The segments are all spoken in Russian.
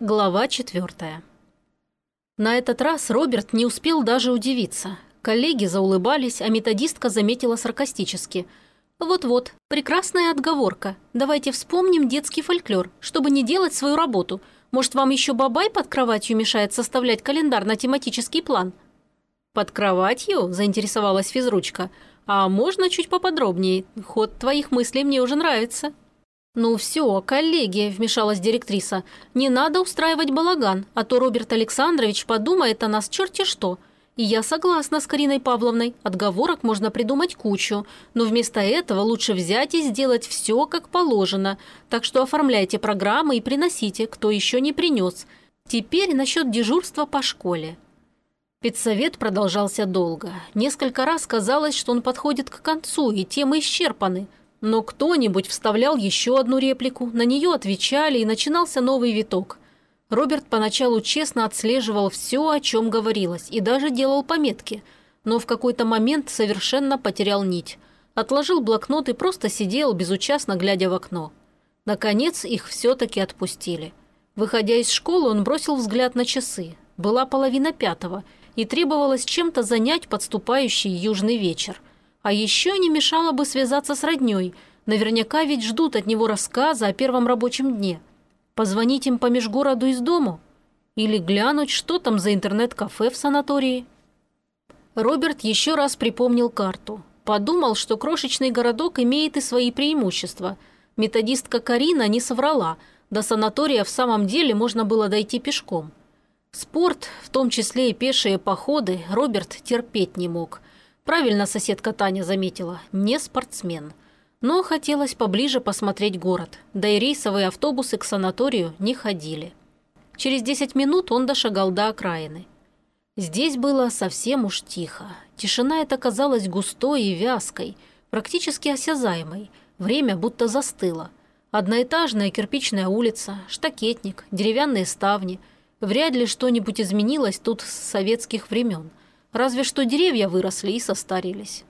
Глава четвертая. На этот раз Роберт не успел даже удивиться. Коллеги заулыбались, а методистка заметила саркастически. «Вот-вот, прекрасная отговорка. Давайте вспомним детский фольклор, чтобы не делать свою работу. Может, вам еще бабай под кроватью мешает составлять календарь на тематический план?» «Под кроватью?» – заинтересовалась физручка. «А можно чуть поподробнее? Ход твоих мыслей мне уже нравится». «Ну все, коллеги», – вмешалась директриса, – «не надо устраивать балаган, а то Роберт Александрович подумает о нас черти что. И я согласна с Кариной Павловной, отговорок можно придумать кучу, но вместо этого лучше взять и сделать все как положено, так что оформляйте программы и приносите, кто еще не принес. Теперь насчет дежурства по школе». Педсовет продолжался долго. Несколько раз казалось, что он подходит к концу, и темы исчерпаны – но кто-нибудь вставлял еще одну реплику, на нее отвечали, и начинался новый виток. Роберт поначалу честно отслеживал все, о чем говорилось, и даже делал пометки, но в какой-то момент совершенно потерял нить. Отложил блокнот и просто сидел, безучастно глядя в окно. Наконец их все-таки отпустили. Выходя из школы, он бросил взгляд на часы. Была половина пятого, и требовалось чем-то занять подступающий южный вечер – а еще не мешало бы связаться с родней. Наверняка ведь ждут от него рассказа о первом рабочем дне. Позвонить им по межгороду из дому? Или глянуть, что там за интернет-кафе в санатории? Роберт еще раз припомнил карту. Подумал, что крошечный городок имеет и свои преимущества. Методистка Карина не соврала. До санатория в самом деле можно было дойти пешком. Спорт, в том числе и пешие походы, Роберт терпеть не мог – Правильно соседка Таня заметила, не спортсмен. Но хотелось поближе посмотреть город, да и рейсовые автобусы к санаторию не ходили. Через 10 минут он дошагал до окраины. Здесь было совсем уж тихо. Тишина эта казалась густой и вязкой, практически осязаемой. Время будто застыло. Одноэтажная кирпичная улица, штакетник, деревянные ставни. Вряд ли что-нибудь изменилось тут с советских времен. Разве что деревья выросли и состарились.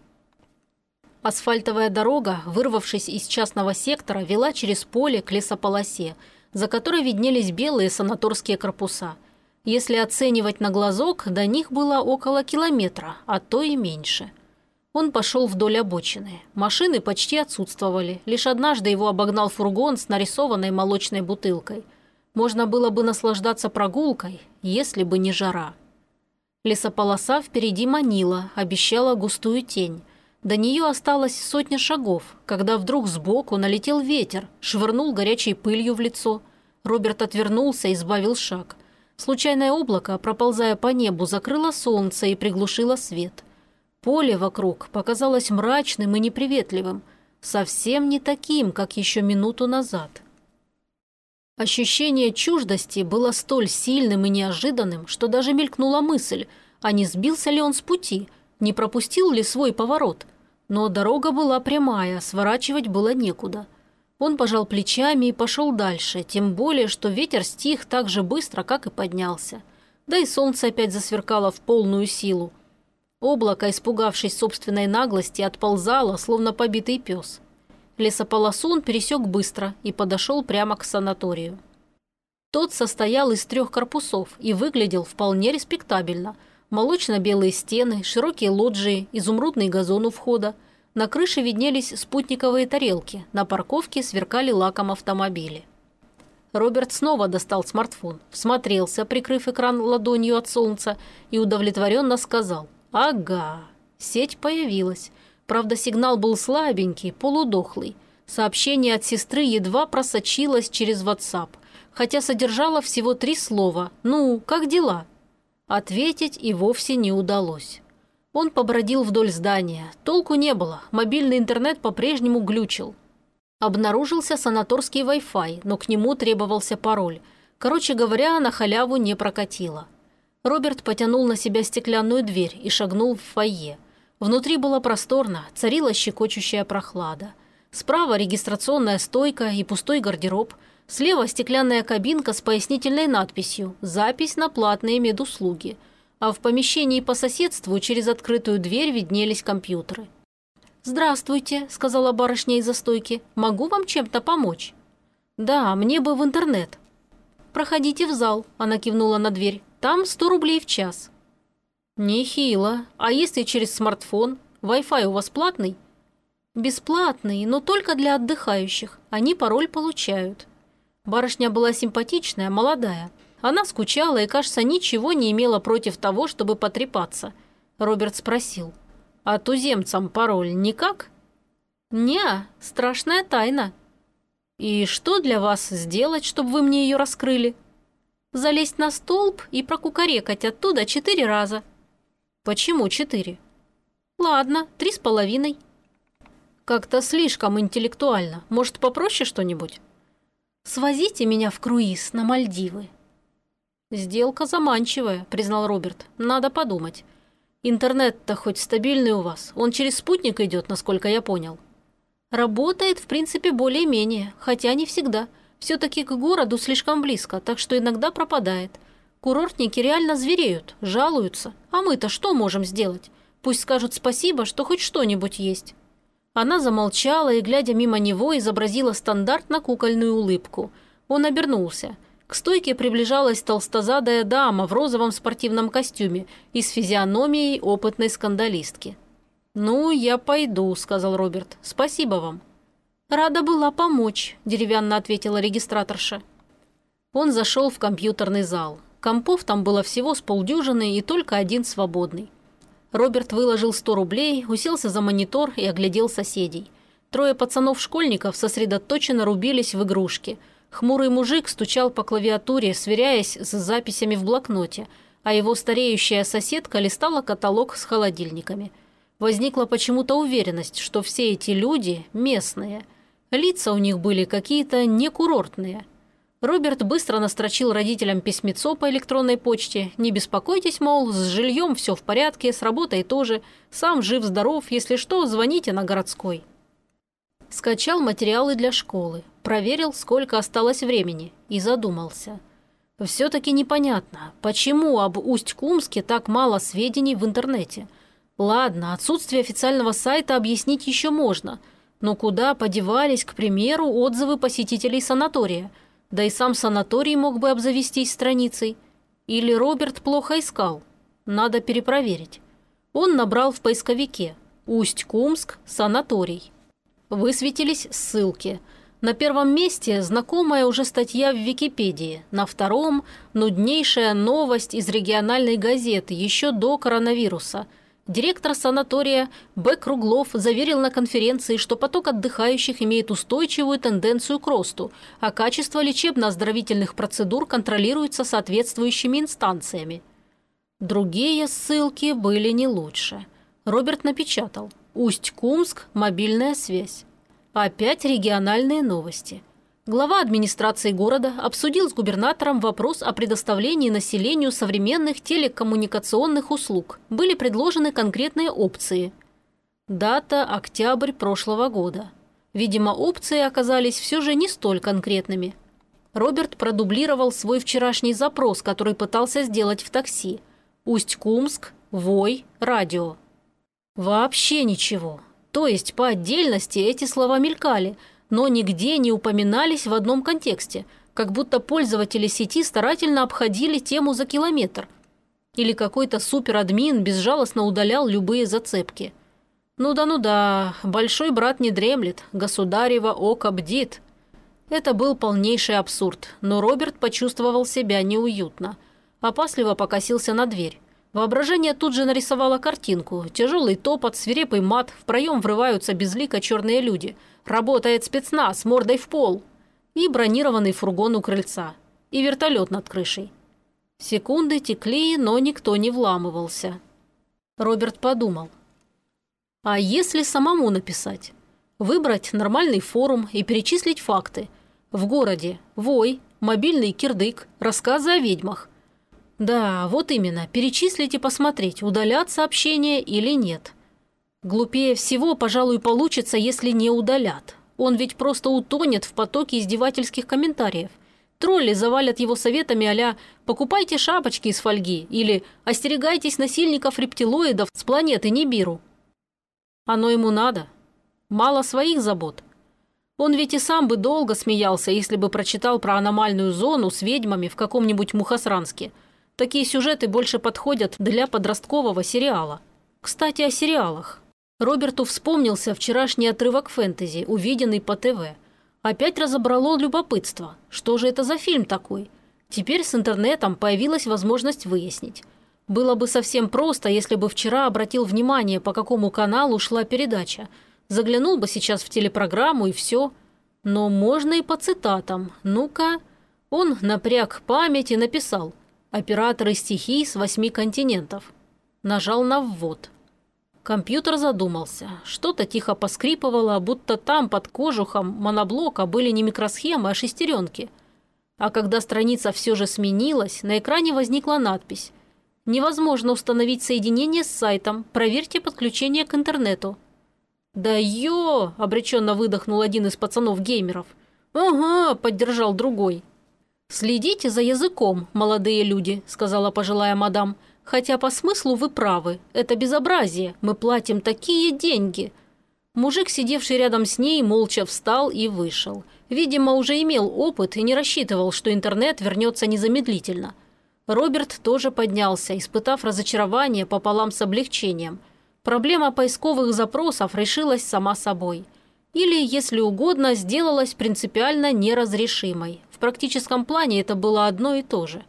Асфальтовая дорога, вырвавшись из частного сектора, вела через поле к лесополосе, за которой виднелись белые санаторские корпуса. Если оценивать на глазок, до них было около километра, а то и меньше. Он пошел вдоль обочины. Машины почти отсутствовали. Лишь однажды его обогнал фургон с нарисованной молочной бутылкой. Можно было бы наслаждаться прогулкой, если бы не жара. Лесополоса впереди манила, обещала густую тень. До нее осталось сотня шагов, когда вдруг сбоку налетел ветер, швырнул горячей пылью в лицо. Роберт отвернулся и сбавил шаг. Случайное облако, проползая по небу, закрыло солнце и приглушило свет. Поле вокруг показалось мрачным и неприветливым, совсем не таким, как еще минуту назад. Ощущение чуждости было столь сильным и неожиданным, что даже мелькнула мысль, а не сбился ли он с пути, не пропустил ли свой поворот. Но дорога была прямая, сворачивать было некуда. Он пожал плечами и пошел дальше, тем более, что ветер стих так же быстро, как и поднялся. Да и солнце опять засверкало в полную силу. Облако, испугавшись собственной наглости, отползало, словно побитый пес. Лесополосу он пересек быстро и подошел прямо к санаторию. Тот состоял из трех корпусов и выглядел вполне респектабельно. Молочно-белые стены, широкие лоджии, изумрудный газон у входа. На крыше виднелись спутниковые тарелки, на парковке сверкали лаком автомобили. Роберт снова достал смартфон, всмотрелся, прикрыв экран ладонью от солнца, и удовлетворенно сказал «Ага, сеть появилась». Правда, сигнал был слабенький, полудохлый. Сообщение от сестры едва просочилось через WhatsApp, хотя содержало всего три слова «Ну, как дела?». Ответить и вовсе не удалось. Он побродил вдоль здания. Толку не было, мобильный интернет по-прежнему глючил. Обнаружился санаторский Wi-Fi, но к нему требовался пароль. Короче говоря, на халяву не прокатило. Роберт потянул на себя стеклянную дверь и шагнул в фойе. Внутри было просторно, царила щекочущая прохлада. Справа регистрационная стойка и пустой гардероб. Слева стеклянная кабинка с пояснительной надписью «Запись на платные медуслуги». А в помещении по соседству через открытую дверь виднелись компьютеры. «Здравствуйте», – сказала барышня из-за стойки. «Могу вам чем-то помочь?» «Да, мне бы в интернет». проходите в зал», – она кивнула на дверь. «Там 100 рублей в час». «Нехило. А если через смартфон? Wi-Fi у вас платный?» «Бесплатный, но только для отдыхающих. Они пароль получают». Барышня была симпатичная, молодая. Она скучала и, кажется, ничего не имела против того, чтобы потрепаться. Роберт спросил. «А туземцам пароль никак?» «Не, страшная тайна». «И что для вас сделать, чтобы вы мне ее раскрыли?» «Залезть на столб и прокукарекать оттуда четыре раза». «Почему четыре?» «Ладно, три с половиной». «Как-то слишком интеллектуально. Может, попроще что-нибудь?» «Свозите меня в круиз на Мальдивы». «Сделка заманчивая», – признал Роберт. «Надо подумать. Интернет-то хоть стабильный у вас. Он через спутник идет, насколько я понял». «Работает, в принципе, более-менее, хотя не всегда. Все-таки к городу слишком близко, так что иногда пропадает. Курортники реально звереют, жалуются. А мы-то что можем сделать? Пусть скажут спасибо, что хоть что-нибудь есть». Она замолчала и, глядя мимо него, изобразила стандартно кукольную улыбку. Он обернулся. К стойке приближалась толстозадая дама в розовом спортивном костюме и с физиономией опытной скандалистки. «Ну, я пойду», – сказал Роберт. «Спасибо вам». «Рада была помочь», – деревянно ответила регистраторша. Он зашел в компьютерный зал. Компов там было всего с полдюжины и только один свободный. Роберт выложил 100 рублей, уселся за монитор и оглядел соседей. Трое пацанов-школьников сосредоточенно рубились в игрушки. Хмурый мужик стучал по клавиатуре, сверяясь с записями в блокноте, а его стареющая соседка листала каталог с холодильниками. Возникла почему-то уверенность, что все эти люди местные. Лица у них были какие-то некурортные – Роберт быстро настрочил родителям письмецо по электронной почте. Не беспокойтесь, мол, с жильем все в порядке, с работой тоже. Сам жив-здоров, если что, звоните на городской. Скачал материалы для школы, проверил, сколько осталось времени, и задумался. Все-таки непонятно, почему об Усть-Кумске так мало сведений в интернете. Ладно, отсутствие официального сайта объяснить еще можно, но куда подевались, к примеру, отзывы посетителей санатория – да и сам санаторий мог бы обзавестись страницей. Или Роберт плохо искал. Надо перепроверить. Он набрал в поисковике «Усть-Кумск, санаторий». Высветились ссылки. На первом месте знакомая уже статья в Википедии, на втором – нуднейшая новость из региональной газеты еще до коронавируса – Директор санатория Б. Круглов заверил на конференции, что поток отдыхающих имеет устойчивую тенденцию к росту, а качество лечебно-оздоровительных процедур контролируется соответствующими инстанциями. Другие ссылки были не лучше. Роберт напечатал «Усть-Кумск. Мобильная связь». Опять региональные новости – Глава администрации города обсудил с губернатором вопрос о предоставлении населению современных телекоммуникационных услуг. Были предложены конкретные опции. Дата – октябрь прошлого года. Видимо, опции оказались все же не столь конкретными. Роберт продублировал свой вчерашний запрос, который пытался сделать в такси. Усть-Кумск, Вой, радио. Вообще ничего. То есть по отдельности эти слова мелькали – но нигде не упоминались в одном контексте, как будто пользователи сети старательно обходили тему за километр. Или какой-то суперадмин безжалостно удалял любые зацепки. Ну да, ну да, большой брат не дремлет, государево око бдит. Это был полнейший абсурд, но Роберт почувствовал себя неуютно. Опасливо покосился на дверь. Воображение тут же нарисовало картинку. Тяжелый топот, свирепый мат, в проем врываются безлико черные люди – Работает спецназ, мордой в пол. И бронированный фургон у крыльца. И вертолет над крышей. Секунды текли, но никто не вламывался. Роберт подумал. А если самому написать? Выбрать нормальный форум и перечислить факты. В городе – вой, мобильный кирдык, рассказы о ведьмах. Да, вот именно, перечислить и посмотреть, удалят сообщение или нет. Глупее всего, пожалуй, получится, если не удалят. Он ведь просто утонет в потоке издевательских комментариев. Тролли завалят его советами а «покупайте шапочки из фольги» или «остерегайтесь насильников-рептилоидов с планеты Нибиру». Оно ему надо. Мало своих забот. Он ведь и сам бы долго смеялся, если бы прочитал про аномальную зону с ведьмами в каком-нибудь Мухосранске. Такие сюжеты больше подходят для подросткового сериала. Кстати, о сериалах. Роберту вспомнился вчерашний отрывок фэнтези, увиденный по ТВ. Опять разобрало любопытство. Что же это за фильм такой? Теперь с интернетом появилась возможность выяснить. Было бы совсем просто, если бы вчера обратил внимание, по какому каналу шла передача – Заглянул бы сейчас в телепрограмму и все. Но можно и по цитатам. Ну-ка. Он напряг память и написал «Операторы стихий с восьми континентов». Нажал на ввод. Компьютер задумался. Что-то тихо поскрипывало, будто там под кожухом моноблока были не микросхемы, а шестеренки. А когда страница все же сменилась, на экране возникла надпись «Невозможно установить соединение с сайтом. Проверьте подключение к интернету». «Да ё!» – обреченно выдохнул один из пацанов-геймеров. «Ага!» – поддержал другой. «Следите за языком, молодые люди», – сказала пожилая мадам. «Хотя по смыслу вы правы. Это безобразие. Мы платим такие деньги». Мужик, сидевший рядом с ней, молча встал и вышел. Видимо, уже имел опыт и не рассчитывал, что интернет вернется незамедлительно. Роберт тоже поднялся, испытав разочарование пополам с облегчением – проблема поисковых запросов решилась сама собой. Или, если угодно, сделалась принципиально неразрешимой. В практическом плане это было одно и то же.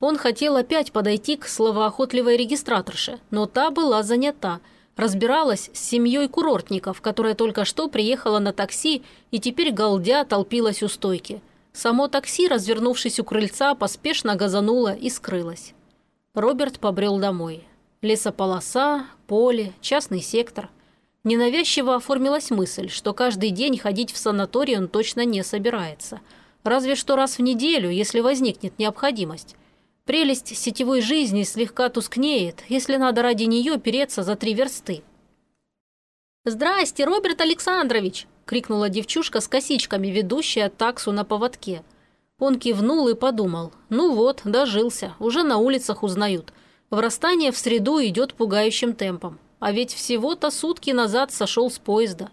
Он хотел опять подойти к словоохотливой регистраторше, но та была занята. Разбиралась с семьей курортников, которая только что приехала на такси и теперь голдя толпилась у стойки. Само такси, развернувшись у крыльца, поспешно газануло и скрылось. Роберт побрел домой. Лесополоса, поле, частный сектор. Ненавязчиво оформилась мысль, что каждый день ходить в санаторий он точно не собирается. Разве что раз в неделю, если возникнет необходимость. Прелесть сетевой жизни слегка тускнеет, если надо ради нее переться за три версты. «Здрасте, Роберт Александрович!» – крикнула девчушка с косичками, ведущая таксу на поводке. Он кивнул и подумал. «Ну вот, дожился, уже на улицах узнают. Врастание в среду идет пугающим темпом. А ведь всего-то сутки назад сошел с поезда.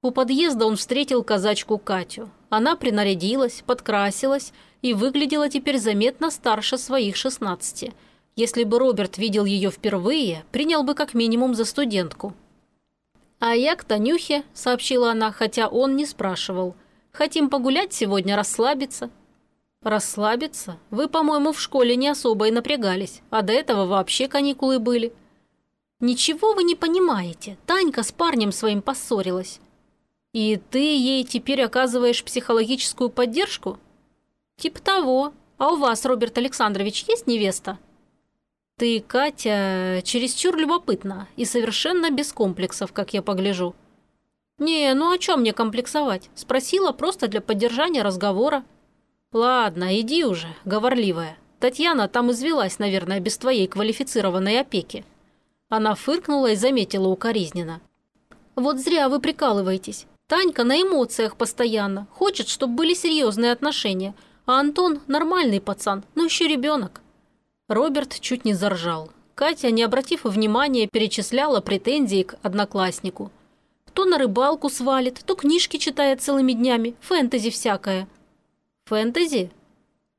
У подъезда он встретил казачку Катю. Она принарядилась, подкрасилась и выглядела теперь заметно старше своих 16. Если бы Роберт видел ее впервые, принял бы как минимум за студентку. «А я к Танюхе», – сообщила она, хотя он не спрашивал. «Хотим погулять сегодня, расслабиться». «Расслабиться? Вы, по-моему, в школе не особо и напрягались, а до этого вообще каникулы были». «Ничего вы не понимаете. Танька с парнем своим поссорилась». «И ты ей теперь оказываешь психологическую поддержку?» «Тип того. А у вас, Роберт Александрович, есть невеста?» «Ты, Катя, чересчур любопытна и совершенно без комплексов, как я погляжу». «Не, ну о чем мне комплексовать? Спросила просто для поддержания разговора». «Ладно, иди уже, говорливая. Татьяна там извелась, наверное, без твоей квалифицированной опеки». Она фыркнула и заметила укоризненно. «Вот зря вы прикалываетесь. Танька на эмоциях постоянно, хочет, чтобы были серьезные отношения, а Антон нормальный пацан, но еще ребенок». Роберт чуть не заржал. Катя, не обратив внимания, перечисляла претензии к однокласснику. То на рыбалку свалит, то книжки читает целыми днями, фэнтези всякое. Фэнтези?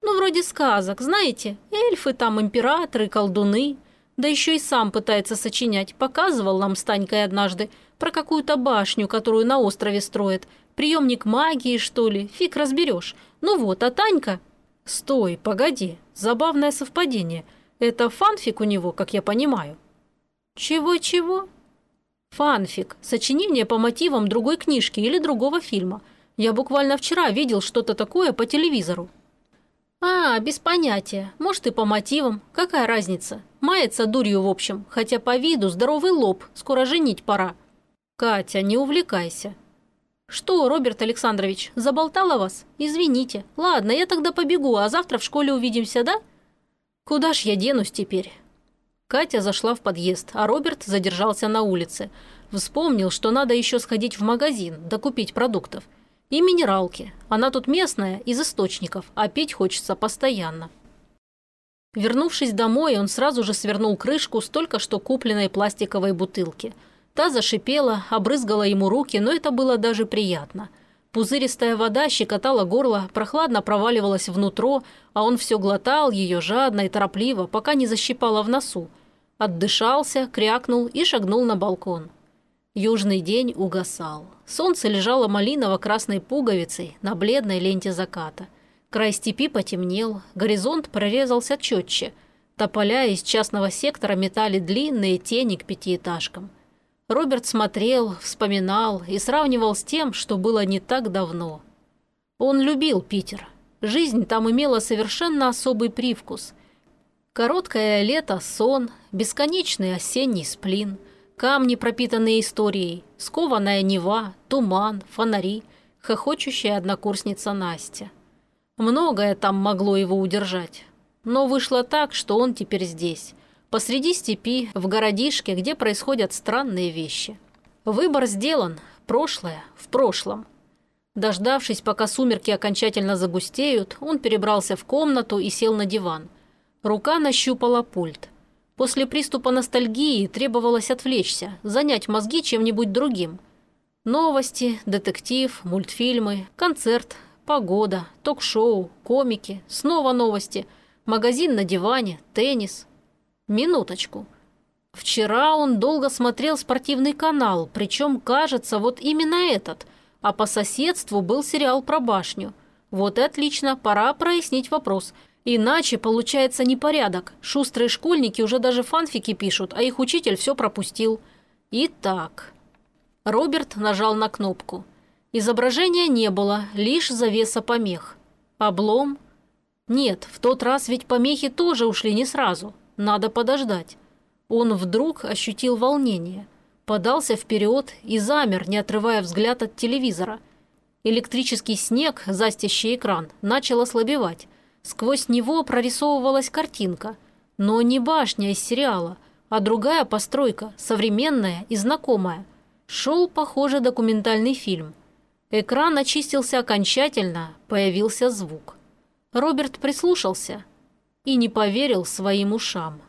Ну, вроде сказок, знаете, эльфы там, императоры, колдуны. Да еще и сам пытается сочинять. Показывал нам с Танькой однажды про какую-то башню, которую на острове строят. Приемник магии, что ли, фиг разберешь. Ну вот, а Танька... Стой, погоди, забавное совпадение. Это фанфик у него, как я понимаю. Чего-чего? Фанфик. Сочинение по мотивам другой книжки или другого фильма – я буквально вчера видел что-то такое по телевизору». «А, без понятия. Может, и по мотивам. Какая разница? Мается дурью в общем, хотя по виду здоровый лоб, скоро женить пора». «Катя, не увлекайся». «Что, Роберт Александрович, заболтала вас? Извините. Ладно, я тогда побегу, а завтра в школе увидимся, да?» «Куда ж я денусь теперь?» Катя зашла в подъезд, а Роберт задержался на улице. Вспомнил, что надо еще сходить в магазин, докупить продуктов – и минералки. Она тут местная, из источников, а пить хочется постоянно. Вернувшись домой, он сразу же свернул крышку с только что купленной пластиковой бутылки. Та зашипела, обрызгала ему руки, но это было даже приятно. Пузыристая вода щекотала горло, прохладно проваливалась внутрь, а он все глотал ее жадно и торопливо, пока не защипало в носу. Отдышался, крякнул и шагнул на балкон. Южный день угасал. Солнце лежало малиново-красной пуговицей на бледной ленте заката. Край степи потемнел, горизонт прорезался четче. Тополя из частного сектора метали длинные тени к пятиэтажкам. Роберт смотрел, вспоминал и сравнивал с тем, что было не так давно. Он любил Питер. Жизнь там имела совершенно особый привкус. Короткое лето – сон, бесконечный осенний сплин, камни, пропитанные историей, скованная Нева, туман, фонари, хохочущая однокурсница Настя. Многое там могло его удержать. Но вышло так, что он теперь здесь – Посреди степи, в городишке, где происходят странные вещи. Выбор сделан. Прошлое в прошлом. Дождавшись, пока сумерки окончательно загустеют, он перебрался в комнату и сел на диван. Рука нащупала пульт. После приступа ностальгии требовалось отвлечься, занять мозги чем-нибудь другим. Новости, детектив, мультфильмы, концерт, погода, ток-шоу, комики, снова новости, магазин на диване, теннис, Минуточку. Вчера он долго смотрел спортивный канал, причем, кажется, вот именно этот, а по соседству был сериал про башню. Вот и отлично, пора прояснить вопрос. Иначе получается непорядок. Шустрые школьники уже даже фанфики пишут, а их учитель все пропустил. Итак. Роберт нажал на кнопку. Изображения не было, лишь завеса помех. Облом? Нет, в тот раз ведь помехи тоже ушли не сразу. Надо подождать. Он вдруг ощутил волнение. Подался вперед и замер, не отрывая взгляд от телевизора. Электрический снег, застящий экран, начал ослабевать. Сквозь него прорисовывалась картинка. Но не башня из сериала, а другая постройка, современная и знакомая. Шел, похоже, документальный фильм. Экран очистился окончательно, появился звук. Роберт прислушался – и не поверил своим ушам.